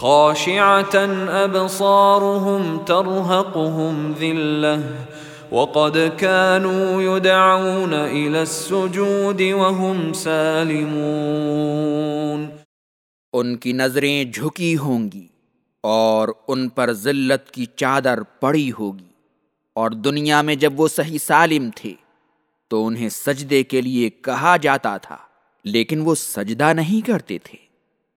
خاشعة أبصارهم ترهقهم ذلة، وقد كانوا يدعون إلى السجود وهم سالمون. ان کی نظریں جھکی ہوں گی اور ان پر ذلت کی چادر پڑی ہوگی، اور دنیا میں جب وہ صحیح سالم تھے تو انہیں سجدے کے لیے کہا جاتا تھا، لیکن وہ سجدہ نہیں کرتے تھے۔